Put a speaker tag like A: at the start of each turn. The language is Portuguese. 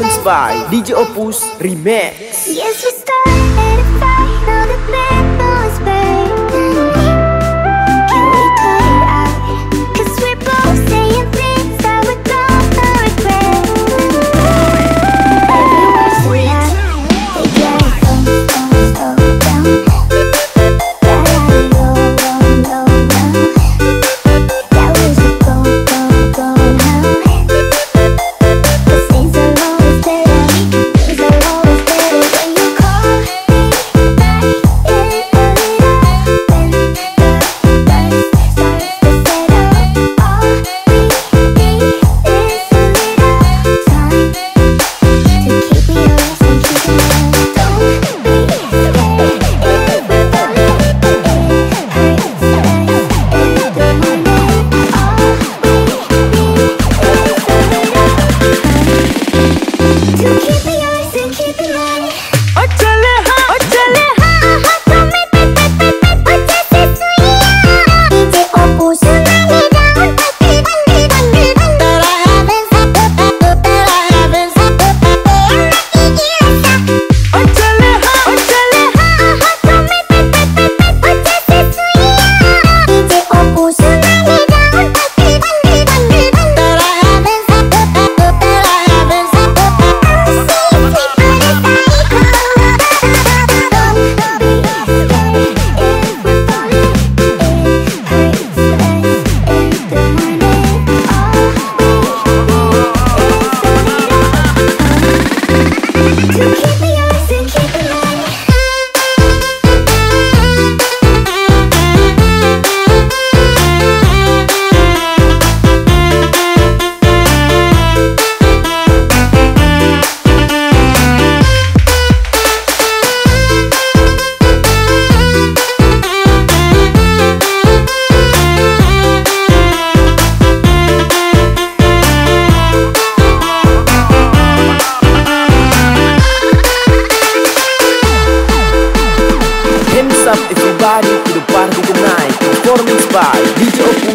A: By DJ Opus Remix.
B: Yes,
A: by DJ